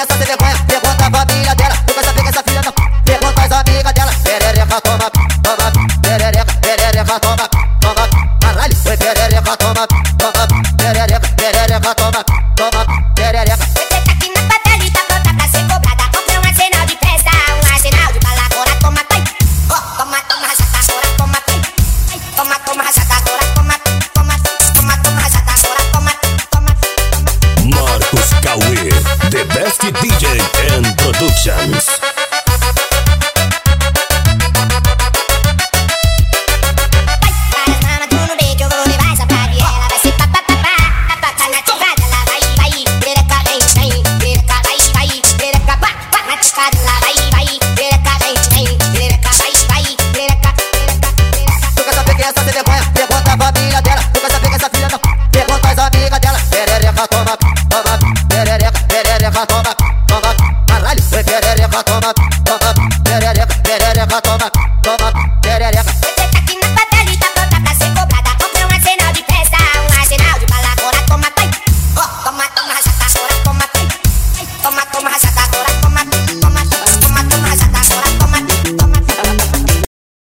essa sem vergonha, the DJ and productions. toma, caralho, vem perereca, toma, toma, perereca, perereca, toma, toma, perereca. Você tá aqui na batalha e tá pronta pra ser cobrada. Compre um arsenal de festa, um arsenal de balacora, toma, toma, toma, rachata, chora, toma. Toma, toma, rachata, chora.